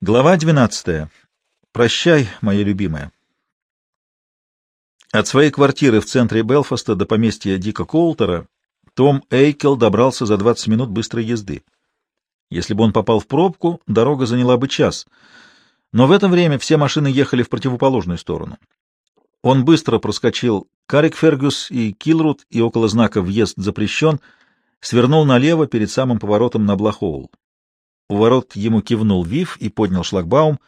Глава 12. Прощай, моя любимая. От своей квартиры в центре Белфаста до поместья Дика Коултера Том Эйкел добрался за 20 минут быстрой езды. Если бы он попал в пробку, дорога заняла бы час, но в это время все машины ехали в противоположную сторону. Он быстро проскочил Карик Фергюс и Килрут и около знака «Въезд запрещен» свернул налево перед самым поворотом на Блахоул. У ворот ему кивнул Вив и поднял шлагбаум.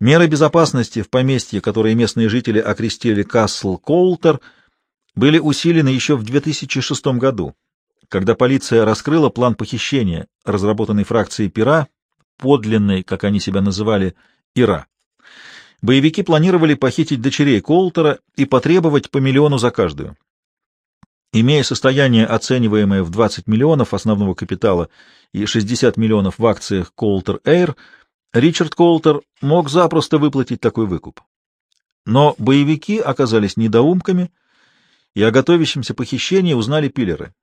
Меры безопасности в поместье, которые местные жители окрестили Касл Коултер, были усилены еще в 2006 году, когда полиция раскрыла план похищения, разработанный фракцией Пера, подлинной, как они себя называли, Ира. Боевики планировали похитить дочерей Коултера и потребовать по миллиону за каждую. Имея состояние, оцениваемое в 20 миллионов основного капитала и 60 миллионов в акциях Coulter Air, Ричард Коултер мог запросто выплатить такой выкуп. Но боевики оказались недоумками, и о готовящемся похищении узнали пиллеры.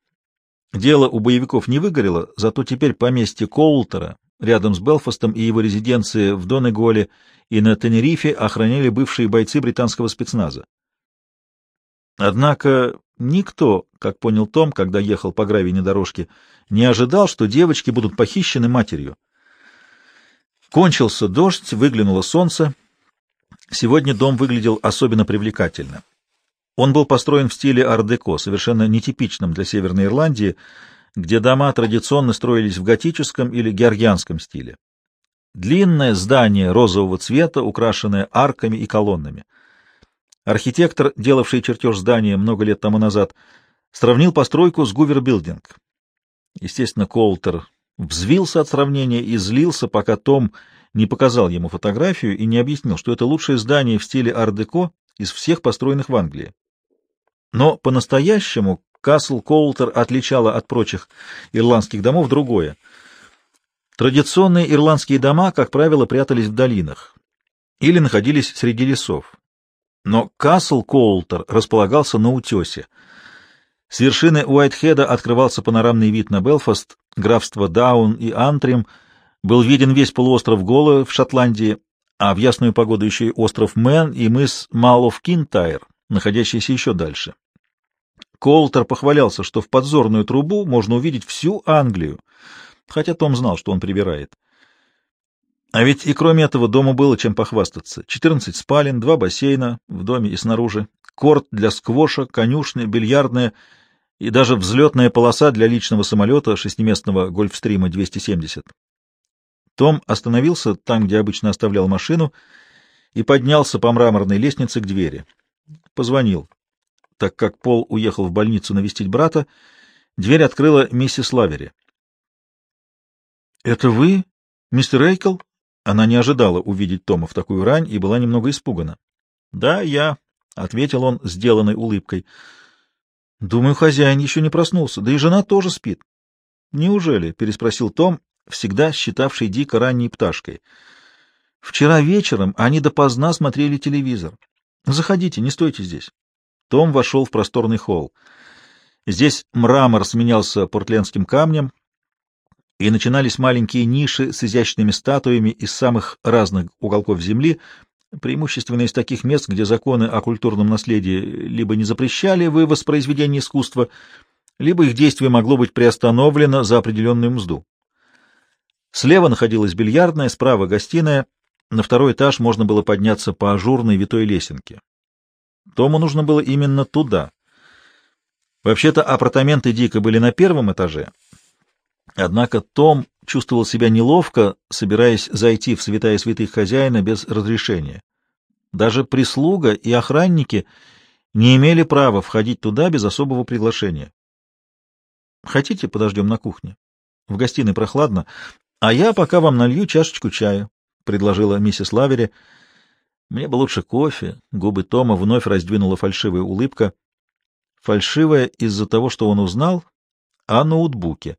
Дело у боевиков не выгорело, зато теперь поместье Коултера рядом с Белфастом и его резиденции в Донеголе и на Тенерифе охраняли бывшие бойцы британского спецназа. Однако никто, как понял Том, когда ехал по гравийной дорожке, не ожидал, что девочки будут похищены матерью. Кончился дождь, выглянуло солнце. Сегодня дом выглядел особенно привлекательно. Он был построен в стиле ар-деко, совершенно нетипичном для Северной Ирландии, где дома традиционно строились в готическом или георгианском стиле. Длинное здание розового цвета, украшенное арками и колоннами — Архитектор, делавший чертеж здания много лет тому назад, сравнил постройку с Гувер-билдинг. Естественно, Коултер взвился от сравнения и злился, пока Том не показал ему фотографию и не объяснил, что это лучшее здание в стиле ар-деко из всех построенных в Англии. Но по-настоящему Касл Коултер отличала от прочих ирландских домов другое. Традиционные ирландские дома, как правило, прятались в долинах или находились среди лесов. Но Касл Коултер располагался на утесе. С вершины Уайтхеда открывался панорамный вид на Белфаст, графство Даун и Антрим, был виден весь полуостров Галлоуэй в Шотландии, а в ясную погоду еще и остров Мэн и мыс Малл-оф-Кинтайр, находящийся еще дальше. Коултер похвалялся, что в подзорную трубу можно увидеть всю Англию, хотя Том знал, что он привирает. А ведь и кроме этого дому было чем похвастаться. 14 спален, два бассейна в доме и снаружи, корт для сквоша, конюшня, бильярдная и даже взлетная полоса для личного самолета шестиместного Гольфстрима 270. Том остановился там, где обычно оставлял машину, и поднялся по мраморной лестнице к двери. Позвонил. Так как Пол уехал в больницу навестить брата, дверь открыла миссис Лавери. — Это вы, мистер Эйкл? Она не ожидала увидеть Тома в такую рань и была немного испугана. — Да, я, — ответил он, сделанной улыбкой. — Думаю, хозяин еще не проснулся, да и жена тоже спит. — Неужели? — переспросил Том, всегда считавший дико ранней пташкой. — Вчера вечером они допоздна смотрели телевизор. — Заходите, не стойте здесь. Том вошел в просторный холл. Здесь мрамор сменялся портлендским камнем, и начинались маленькие ниши с изящными статуями из самых разных уголков земли, преимущественно из таких мест, где законы о культурном наследии либо не запрещали вывоз произведений искусства, либо их действие могло быть приостановлено за определенную мзду. Слева находилась бильярдная, справа — гостиная, на второй этаж можно было подняться по ажурной витой лесенке. Тому нужно было именно туда. Вообще-то апартаменты Дика были на первом этаже, Однако Том чувствовал себя неловко, собираясь зайти в святая святых хозяина без разрешения. Даже прислуга и охранники не имели права входить туда без особого приглашения. «Хотите, подождем на кухне? В гостиной прохладно, а я пока вам налью чашечку чая», — предложила миссис Лавери. «Мне бы лучше кофе». Губы Тома вновь раздвинула фальшивая улыбка. Фальшивая из-за того, что он узнал о ноутбуке. —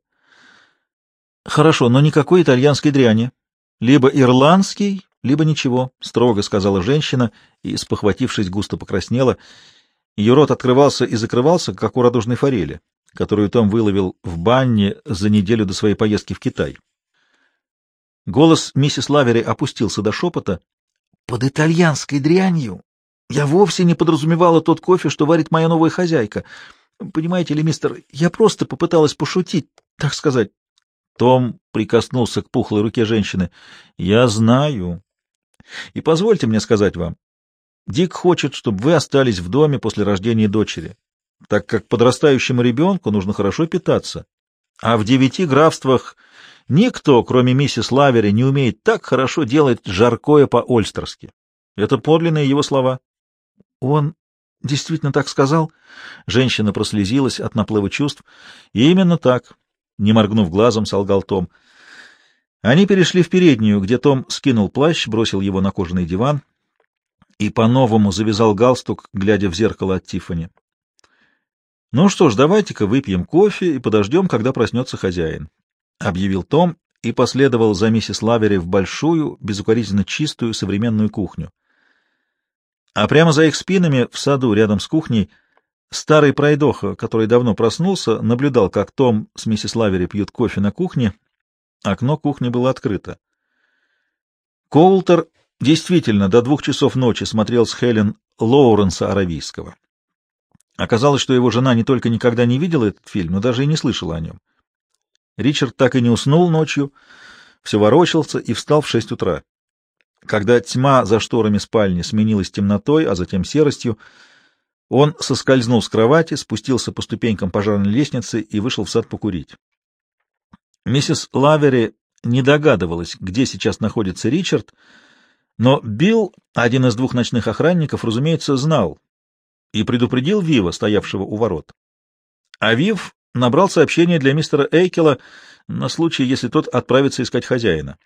Хорошо, но никакой итальянской дряни. Либо ирландский, либо ничего, — строго сказала женщина и, спохватившись, густо покраснела. Ее рот открывался и закрывался, как у радужной форели, которую Том выловил в банне за неделю до своей поездки в Китай. Голос миссис Лавери опустился до шепота. «Под итальянской дрянью я вовсе не подразумевала тот кофе, что варит моя новая хозяйка. Понимаете ли, мистер, я просто попыталась пошутить, так сказать». Том прикоснулся к пухлой руке женщины. «Я знаю. И позвольте мне сказать вам, Дик хочет, чтобы вы остались в доме после рождения дочери, так как подрастающему ребенку нужно хорошо питаться. А в девяти графствах никто, кроме миссис Лавери, не умеет так хорошо делать жаркое по-ольстерски. Это подлинные его слова. Он действительно так сказал? Женщина прослезилась от наплыва чувств. Именно так, не моргнув глазом, солгал Том. Они перешли в переднюю, где Том скинул плащ, бросил его на кожаный диван и по-новому завязал галстук, глядя в зеркало от Тиффани. «Ну что ж, давайте-ка выпьем кофе и подождем, когда проснется хозяин», — объявил Том и последовал за миссис Лавери в большую, безукоризненно чистую современную кухню. А прямо за их спинами, в саду рядом с кухней, старый пройдоха, который давно проснулся, наблюдал, как Том с миссис Лавери пьют кофе на кухне. Окно кухни было открыто. Коултер действительно до двух часов ночи смотрел с Хелен Лоуренса Аравийского. Оказалось, что его жена не только никогда не видела этот фильм, но даже и не слышала о нем. Ричард так и не уснул ночью, все ворочался и встал в шесть утра. Когда тьма за шторами спальни сменилась темнотой, а затем серостью, он соскользнул с кровати, спустился по ступенькам пожарной лестницы и вышел в сад покурить. Миссис Лавери не догадывалась, где сейчас находится Ричард, но Билл, один из двух ночных охранников, разумеется, знал и предупредил Вива, стоявшего у ворот. А Вив набрал сообщение для мистера Эйкела на случай, если тот отправится искать хозяина.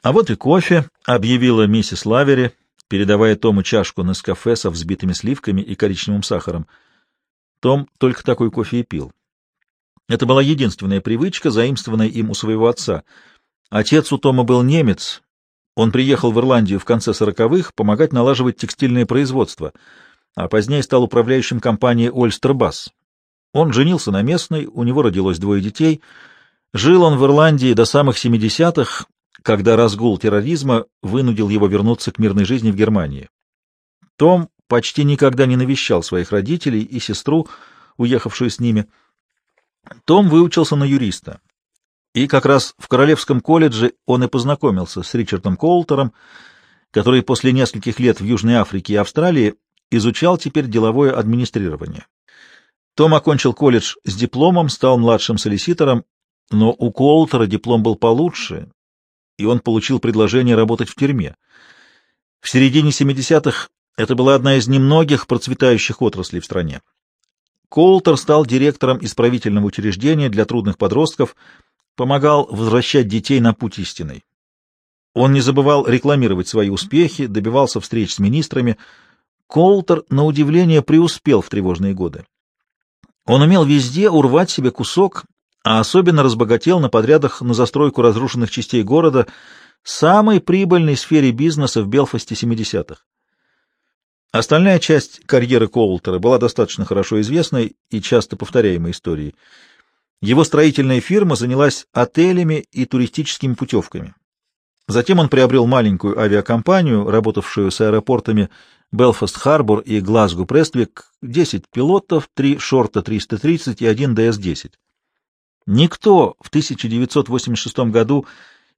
«А вот и кофе», — объявила миссис Лавери, передавая Тому чашку на кафе со взбитыми сливками и коричневым сахаром. Том только такой кофе и пил. Это была единственная привычка, заимствованная им у своего отца. Отец у Тома был немец, он приехал в Ирландию в конце сороковых помогать налаживать текстильное производство, а позднее стал управляющим компанией «Ольстербас». Он женился на местной, у него родилось двое детей. Жил он в Ирландии до самых 70-х, когда разгул терроризма вынудил его вернуться к мирной жизни в Германии. Том почти никогда не навещал своих родителей и сестру, уехавшую с ними. Том выучился на юриста. И как раз в Королевском колледже он и познакомился с Ричардом Коултером, который после нескольких лет в Южной Африке и Австралии изучал теперь деловое администрирование. Том окончил колледж с дипломом, стал младшим солиситором, но у Коултера диплом был получше, и он получил предложение работать в тюрьме. В середине 70-х это была одна из немногих процветающих отраслей в стране. Коултер стал директором исправительного учреждения для трудных подростков – помогал возвращать детей на путь истинный. Он не забывал рекламировать свои успехи, добивался встреч с министрами. Колтер, на удивление, преуспел в тревожные годы. Он умел везде урвать себе кусок, а особенно разбогател на подрядах на застройку разрушенных частей города, самой прибыльной сфере бизнеса в Белфасте 70-х. Остальная часть карьеры Коултера была достаточно хорошо известной и часто повторяемой историей. Его строительная фирма занялась отелями и туристическими путевками. Затем он приобрел маленькую авиакомпанию, работавшую с аэропортами Белфаст-Харбор и Глазго-Прествик, 10 пилотов, 3 Шорта 330 и 1 ДС-10. Никто в 1986 году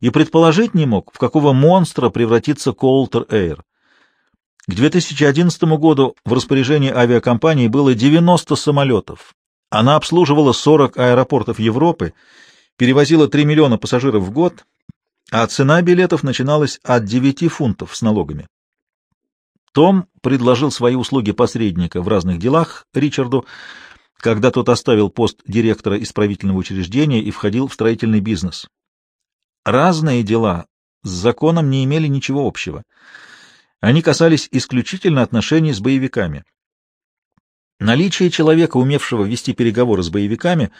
и предположить не мог, в какого монстра превратится Coulter Air. К 2011 году в распоряжении авиакомпании было 90 самолетов, она обслуживала 40 аэропортов Европы, перевозила 3 миллиона пассажиров в год, а цена билетов начиналась от 9 фунтов с налогами. Том предложил свои услуги посредника в разных делах Ричарду, когда тот оставил пост директора исправительного учреждения и входил в строительный бизнес. Разные дела с законом не имели ничего общего. Они касались исключительно отношений с боевиками. Наличие человека, умевшего вести переговоры с боевиками,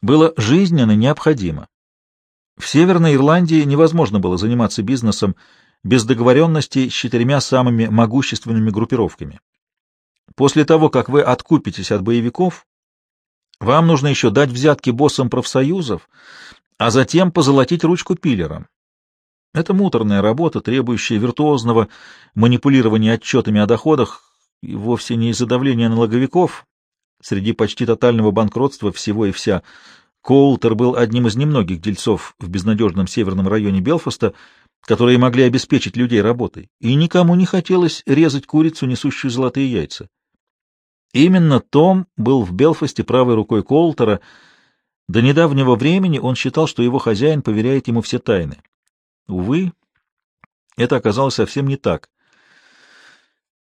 было жизненно необходимо. В Северной Ирландии невозможно было заниматься бизнесом без договоренности с четырьмя самыми могущественными группировками. После того, как вы откупитесь от боевиков, вам нужно еще дать взятки боссам профсоюзов, а затем позолотить ручку пилерам. Это муторная работа, требующая виртуозного манипулирования отчетами о доходах, и вовсе не из-за давления налоговиков. Среди почти тотального банкротства всего и вся Коултер был одним из немногих дельцов в безнадежном северном районе Белфаста, которые могли обеспечить людей работой, и никому не хотелось резать курицу, несущую золотые яйца. Именно Том был в Белфасте правой рукой Коултера. До недавнего времени он считал, что его хозяин поверяет ему все тайны. Увы, это оказалось совсем не так.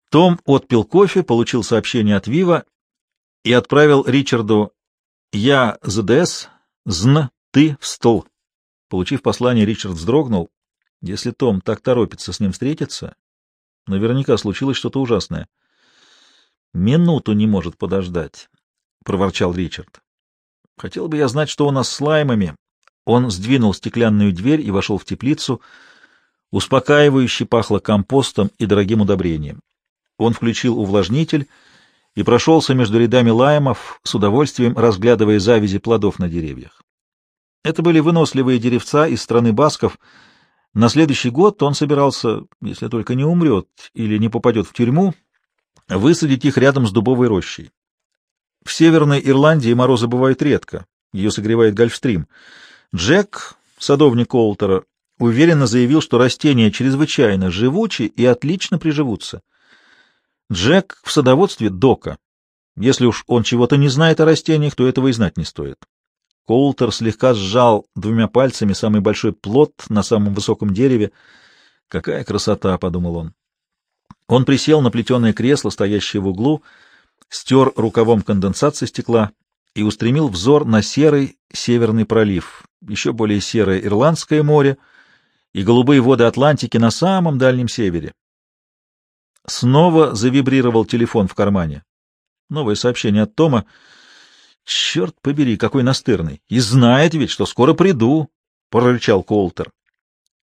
Том отпил кофе, получил сообщение от Вива и отправил Ричарду «Я ЗДС, ЗН, ты в стол». Получив послание, Ричард вздрогнул. Если Том так торопится с ним встретиться, наверняка случилось что-то ужасное. «Минуту не может подождать», — проворчал Ричард. «Хотел бы я знать, что у нас с лаймами». Он сдвинул стеклянную дверь и вошел в теплицу. Успокаивающе пахло компостом и дорогим удобрением. Он включил увлажнитель и прошелся между рядами лаймов, с удовольствием разглядывая завязи плодов на деревьях. Это были выносливые деревца из страны басков. На следующий год он собирался, если только не умрет или не попадет в тюрьму, высадить их рядом с дубовой рощей. В Северной Ирландии морозы бывают редко, ее согревает Гольфстрим. Джек, садовник Олтера, уверенно заявил, что растения чрезвычайно живучи и отлично приживутся. Джек в садоводстве дока. Если уж он чего-то не знает о растениях, то этого и знать не стоит. Коултер слегка сжал двумя пальцами самый большой плод на самом высоком дереве. «Какая красота!» — подумал он. Он присел на плетеное кресло, стоящее в углу, стер рукавом конденсат стекла и устремил взор на серый северный пролив, еще более серое Ирландское море и голубые воды Атлантики на самом дальнем севере. Снова завибрировал телефон в кармане. Новое сообщение от Тома. «Черт побери, какой настырный! И знает ведь, что скоро приду!» — прорычал Колтер.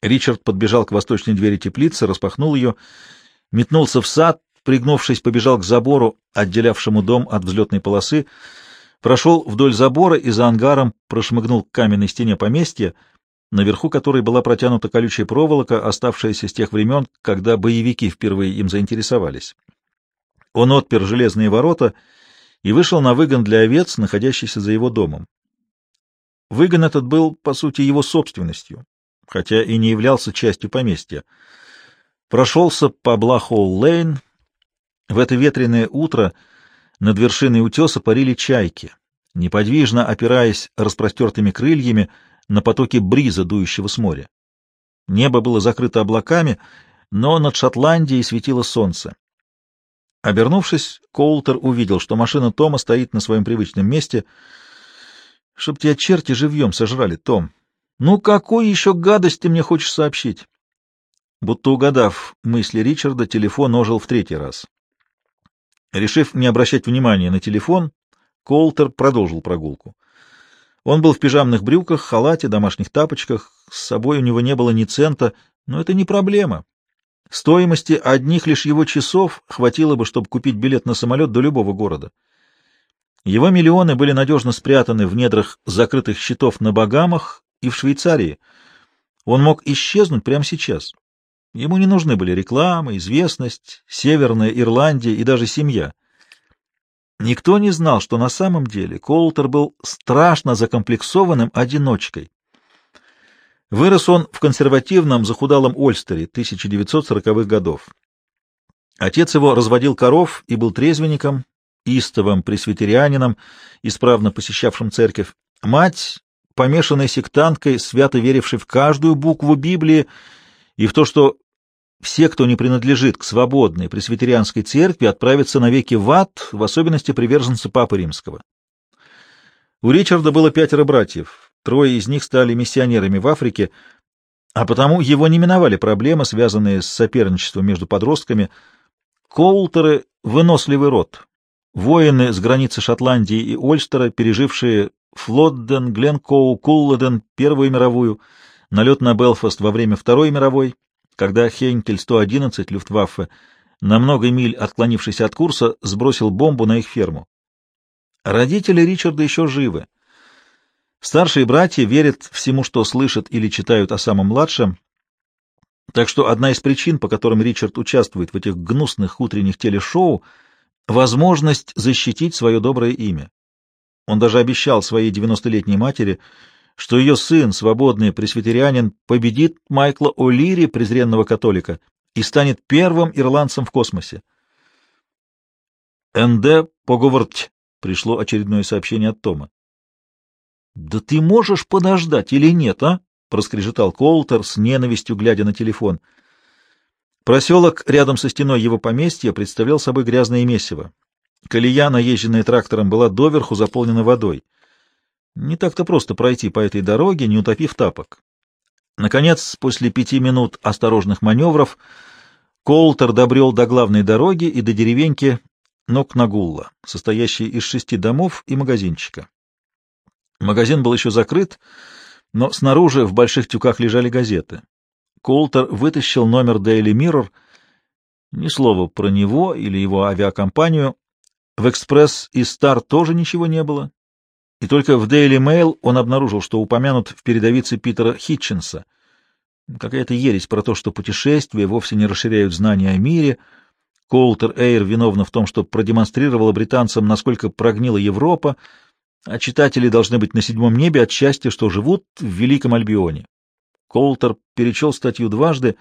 Ричард подбежал к восточной двери теплицы, распахнул ее, метнулся в сад, пригнувшись, побежал к забору, отделявшему дом от взлетной полосы, прошел вдоль забора и за ангаром прошмыгнул к каменной стене поместья, наверху которой была протянута колючая проволока, оставшаяся с тех времен, когда боевики впервые им заинтересовались. Он отпер железные ворота и вышел на выгон для овец, находящийся за его домом. Выгон этот был, по сути, его собственностью, хотя и не являлся частью поместья. Прошелся по Блахоу-Лейн. В это ветреное утро над вершиной утеса парили чайки, неподвижно опираясь распростертыми крыльями на потоке бриза, дующего с моря. Небо было закрыто облаками, но над Шотландией светило солнце. Обернувшись, Коултер увидел, что машина Тома стоит на своем привычном месте. — Чтоб тебя черти живьем сожрали, Том. Ну, какой еще гадость ты мне хочешь сообщить? Будто угадав мысли Ричарда, телефон ожил в третий раз. Решив не обращать внимания на телефон, Коултер продолжил прогулку. Он был в пижамных брюках, халате, домашних тапочках, с собой у него не было ни цента, но это не проблема. Стоимости одних лишь его часов хватило бы, чтобы купить билет на самолет до любого города. Его миллионы были надежно спрятаны в недрах закрытых счетов на Багамах и в Швейцарии. Он мог исчезнуть прямо сейчас. Ему не нужны были реклама, известность, Северная Ирландия и даже семья. Никто не знал, что на самом деле Коултер был страшно закомплексованным одиночкой. Вырос он в консервативном захудалом Ольстере 1940-х годов. Отец его разводил коров и был трезвенником, истовым пресвитерианином, исправно посещавшим церковь. Мать, помешанной сектанткой, свято верившей в каждую букву Библии и в то, что все, кто не принадлежит к свободной пресвитерианской церкви, отправятся навеки в ад, в особенности приверженцы Папы Римского. У Ричарда было пятеро братьев, трое из них стали миссионерами в Африке, а потому его не миновали проблемы, связанные с соперничеством между подростками. Коултеры — выносливый род, воины с границы Шотландии и Ольстера, пережившие Флодден, Гленкоу, Кулладен, Первую мировую, налет на Белфаст во время Второй мировой, когда Хейнкель-111 Люфтваффе, на много миль отклонившись от курса, сбросил бомбу на их ферму. Родители Ричарда еще живы. Старшие братья верят всему, что слышат или читают о самом младшем. Так что одна из причин, по которым Ричард участвует в этих гнусных утренних телешоу, — возможность защитить свое доброе имя. Он даже обещал своей девяностолетней матери, что ее сын, свободный пресвитерианин, победит Майкла О'Лири, презренного католика, и станет первым ирландцем в космосе. «НД поговорить», — пришло очередное сообщение от Тома. «Да ты можешь подождать или нет, а?» — проскрежетал Коултер с ненавистью, глядя на телефон. Проселок рядом со стеной его поместья представлял собой грязное месиво. Колея, наезженная трактором, была доверху заполнена водой. Не так-то просто пройти по этой дороге, не утопив тапок. Наконец, после пяти минут осторожных маневров, Коултер добрел до главной дороги и до деревеньки Нокнагулла, состоящей из шести домов и магазинчика. Магазин был еще закрыт, но снаружи в больших тюках лежали газеты. Колтер вытащил номер Daily Mirror. Ни слова про него или его авиакомпанию. В «Экспресс» и «Стар» тоже ничего не было. И только в Daily Mail он обнаружил, что упомянут в передовице Питера Хитченса. Какая-то ересь про то, что путешествия вовсе не расширяют знания о мире. Колтер Эйр виновна в том, что продемонстрировала британцам, насколько прогнила Европа, а читатели должны быть на седьмом небе от счастья, что живут в Великом Альбионе. Колтер перечел статью дважды.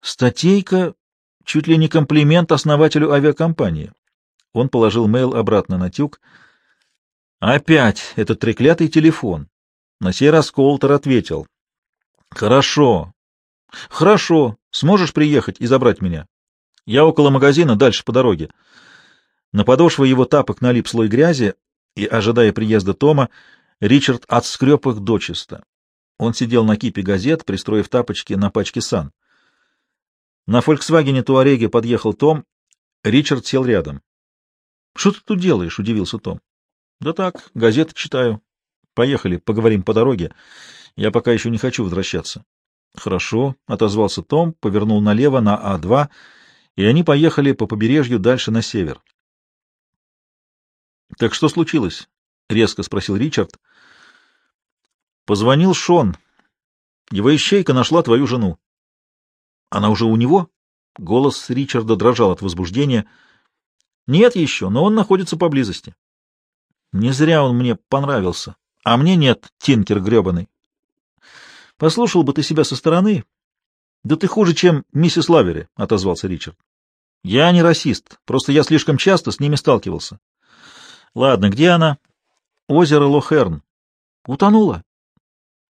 Статейка чуть ли не комплимент основателю авиакомпании. Он положил мейл обратно на тюк. Опять этот треклятый телефон. На сей раз Колтер ответил. Хорошо. Хорошо. Сможешь приехать и забрать меня? Я около магазина, дальше по дороге. На подошвы его тапок налип слой грязи, и, ожидая приезда Тома, Ричард отскреб их дочисто. Он сидел на кипе газет, пристроив тапочки на пачке сан. На «Фольксвагене Туареге» подъехал Том. Ричард сел рядом. — Что ты тут делаешь? — удивился Том. — Да так, газеты читаю. Поехали, поговорим по дороге. Я пока еще не хочу возвращаться. — Хорошо, — отозвался Том, повернул налево на А2, и они поехали по побережью дальше на север. — Так что случилось? — резко спросил Ричард. — Позвонил Шон. Его ищейка нашла твою жену. — Она уже у него? Голос Ричарда дрожал от возбуждения. — Нет еще, но он находится поблизости. — Не зря он мне понравился. А мне нет, Тинкер гребаный. — Послушал бы ты себя со стороны. — Да ты хуже, чем миссис Лавери, — отозвался Ричард. — Я не расист, просто я слишком часто с ними сталкивался. Ладно, где она? Озеро Лохерн. Утонула?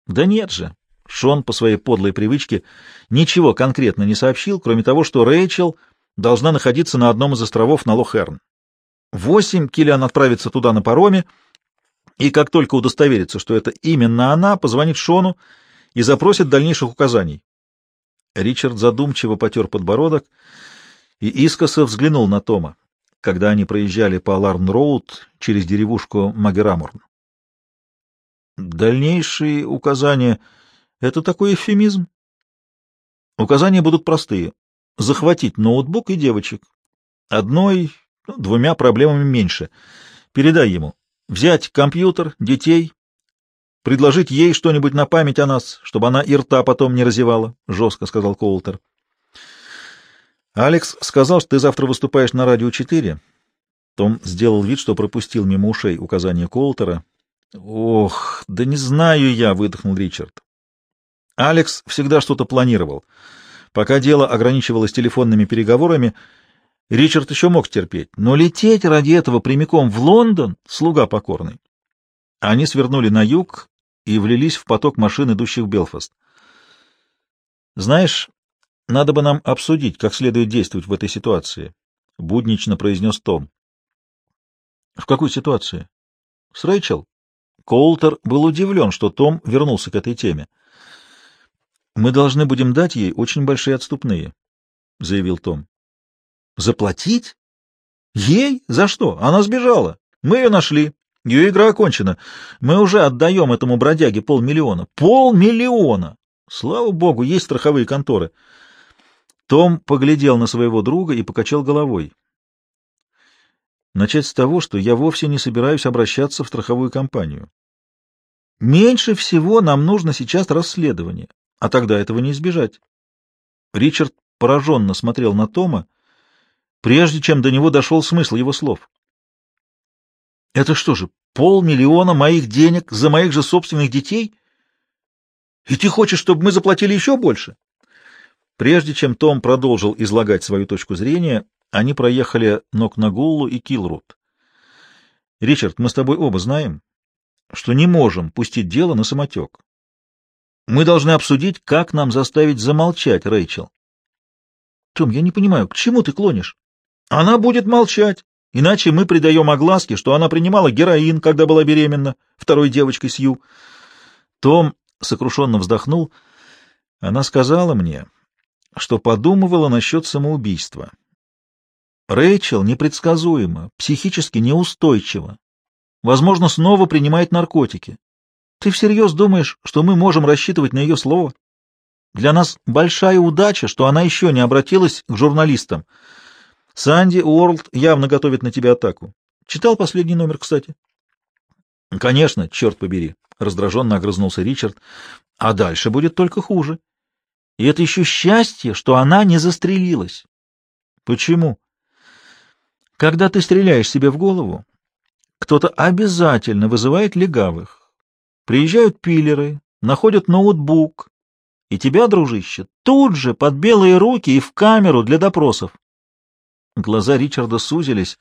Да нет же. Шон по своей подлой привычке ничего конкретно не сообщил, кроме того, что Рэйчел должна находиться на одном из островов на Лохерн. Восемь Киллиан отправится туда на пароме, и как только удостоверится, что это именно она, позвонит Шону и запросит дальнейших указаний. Ричард задумчиво потер подбородок и искоса взглянул на Тома когда они проезжали по Ларн-Роуд через деревушку Магераморн. Дальнейшие указания — это такой эвфемизм. Указания будут простые. Захватить ноутбук и девочек. Одной, двумя проблемами меньше. Передай ему. Взять компьютер, детей, предложить ей что-нибудь на память о нас, чтобы она и рта потом не разевала, — жестко сказал Коултер. Алекс сказал, что ты завтра выступаешь на радио 4. Том сделал вид, что пропустил мимо ушей указания Колтера. Ох, да не знаю я, выдохнул Ричард. Алекс всегда что-то планировал. Пока дело ограничивалось телефонными переговорами, Ричард еще мог терпеть, но лететь ради этого прямиком в Лондон — слуга покорный. Они свернули на юг и влились в поток машин, идущих в Белфаст. Знаешь, надо бы нам обсудить, как следует действовать в этой ситуации, — буднично произнес Том. — В какой ситуации? — С Рэйчел. Коултер был удивлен, что Том вернулся к этой теме. — Мы должны будем дать ей очень большие отступные, — заявил Том. — Заплатить? Ей? За что? Она сбежала. Мы ее нашли. Ее игра окончена. Мы уже отдаем этому бродяге полмиллиона. Полмиллиона! Слава богу, есть страховые конторы. — том поглядел на своего друга и покачал головой. Начать с того, что я вовсе не собираюсь обращаться в страховую компанию. Меньше всего нам нужно сейчас расследование, а тогда этого не избежать. Ричард пораженно смотрел на Тома, прежде чем до него дошел смысл его слов. «Это что же, полмиллиона моих денег за моих же собственных детей? И ты хочешь, чтобы мы заплатили еще больше?» Прежде чем Том продолжил излагать свою точку зрения, они проехали Нокнагуллу и Килрут. «Ричард, мы с тобой оба знаем, что не можем пустить дело на самотек. Мы должны обсудить, как нам заставить замолчать Рэйчел. Том, я не понимаю, к чему ты клонишь? Она будет молчать, иначе мы придаем огласке, что она принимала героин, когда была беременна второй девочкой Сью. Том сокрушенно вздохнул. Она сказала мне, что подумывала насчет самоубийства. Рэйчел непредсказуема, психически неустойчива. Возможно, снова принимает наркотики. Ты всерьез думаешь, что мы можем рассчитывать на ее слово? Для нас большая удача, что она еще не обратилась к журналистам. Санди Уорлд явно готовит на тебя атаку. Читал последний номер, кстати? — Конечно, черт побери, — раздраженно огрызнулся Ричард. — А дальше будет только хуже. И это еще счастье, что она не застрелилась. — Почему? — Когда ты стреляешь себе в голову, кто-то обязательно вызывает легавых. Приезжают пилеры, находят ноутбук, и тебя, дружище, тут же под белые руки и в камеру для допросов. Глаза Ричарда сузились.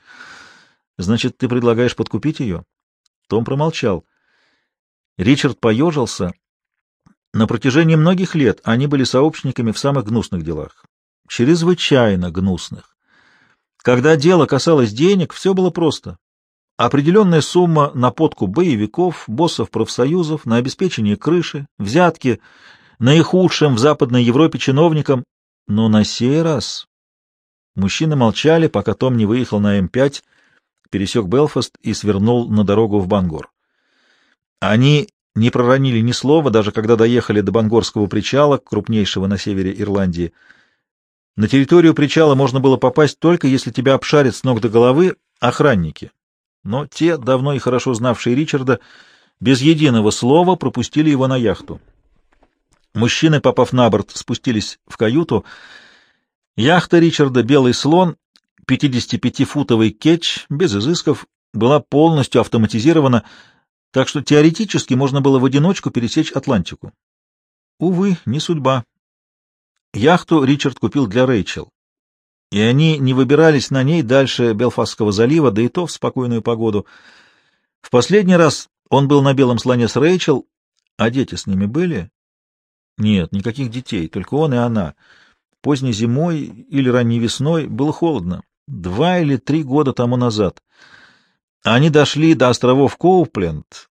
Значит, ты предлагаешь подкупить ее? Том промолчал. Ричард поежился. На протяжении многих лет они были сообщниками в самых гнусных делах. Чрезвычайно гнусных. Когда дело касалось денег, все было просто. Определенная сумма на подкуп боевиков, боссов профсоюзов, на обеспечение крыши, взятки наихудшим в Западной Европе чиновникам. Но на сей раз мужчины молчали, пока Том не выехал на М5, пересек Белфаст и свернул на дорогу в Бангор. Они не проронили ни слова, даже когда доехали до Бангорского причала, крупнейшего на севере Ирландии. На территорию причала можно было попасть только если тебя обшарят с ног до головы охранники но те, давно и хорошо знавшие Ричарда, без единого слова пропустили его на яхту. Мужчины, попав на борт, спустились в каюту. Яхта Ричарда «Белый слон», 55-футовый кетч, без изысков, была полностью автоматизирована, так что теоретически можно было в одиночку пересечь Атлантику. Увы, не судьба. Яхту Ричард купил для Рэйчел и они не выбирались на ней дальше Белфастского залива, да и то в спокойную погоду. В последний раз он был на белом слоне с Рэйчел, а дети с ними были? Нет, никаких детей, только он и она. Поздней зимой или ранней весной было холодно, два или три года тому назад. Они дошли до островов Коупленд.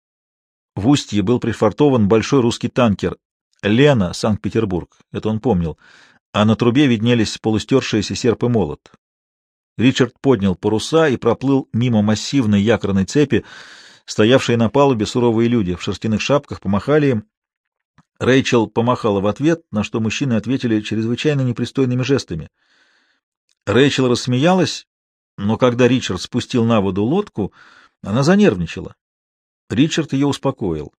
В устье был пришвартован большой русский танкер «Лена, Санкт-Петербург», это он помнил а на трубе виднелись полустершиеся серп и молот. Ричард поднял паруса и проплыл мимо массивной якорной цепи, стоявшие на палубе суровые люди в шерстяных шапках помахали им. Рэйчел помахала в ответ, на что мужчины ответили чрезвычайно непристойными жестами. Рэйчел рассмеялась, но когда Ричард спустил на воду лодку, она занервничала. Ричард ее успокоил.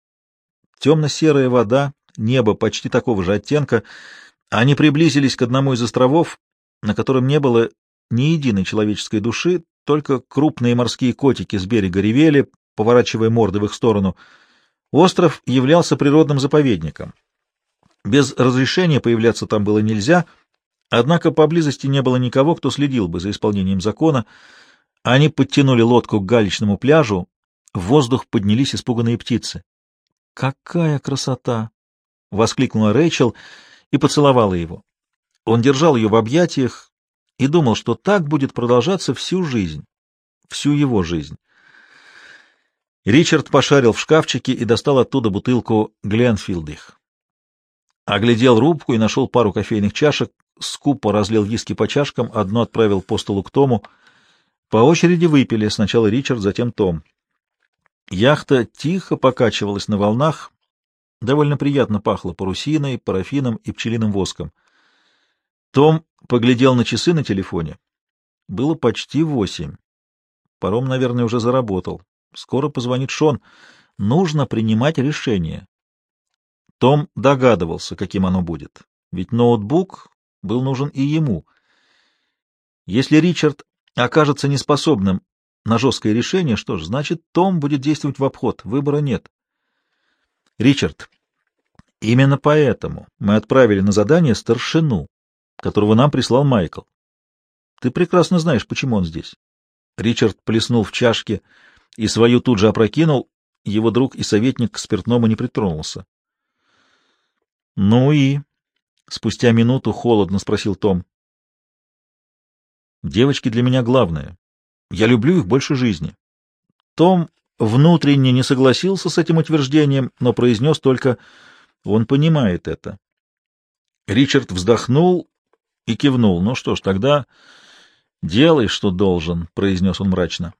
Темно-серая вода, небо почти такого же оттенка — они приблизились к одному из островов, на котором не было ни единой человеческой души, только крупные морские котики с берега ревели, поворачивая морды в их сторону. Остров являлся природным заповедником. Без разрешения появляться там было нельзя, однако поблизости не было никого, кто следил бы за исполнением закона. Они подтянули лодку к галечному пляжу, в воздух поднялись испуганные птицы. «Какая красота!» — воскликнула Рэйчел — и поцеловала его. Он держал ее в объятиях и думал, что так будет продолжаться всю жизнь, всю его жизнь. Ричард пошарил в шкафчике и достал оттуда бутылку Гленфилдих. Оглядел рубку и нашел пару кофейных чашек, скупо разлил виски по чашкам, одну отправил по столу к Тому. По очереди выпили, сначала Ричард, затем Том. Яхта тихо покачивалась на волнах, Довольно приятно пахло парусиной, парафином и пчелиным воском. Том поглядел на часы на телефоне. Было почти восемь. Паром, наверное, уже заработал. Скоро позвонит Шон. Нужно принимать решение. Том догадывался, каким оно будет. Ведь ноутбук был нужен и ему. Если Ричард окажется неспособным на жесткое решение, что ж, значит, Том будет действовать в обход, выбора нет. Ричард, именно поэтому мы отправили на задание старшину, которого нам прислал Майкл. Ты прекрасно знаешь, почему он здесь. Ричард плеснул в чашке и свою тут же опрокинул. Его друг и советник к спиртному не притронулся. — Ну и? — спустя минуту холодно спросил Том. — Девочки для меня главное. Я люблю их больше жизни. Том внутренне не согласился с этим утверждением, но произнес только «он понимает это». Ричард вздохнул и кивнул. «Ну что ж, тогда делай, что должен», — произнес он мрачно.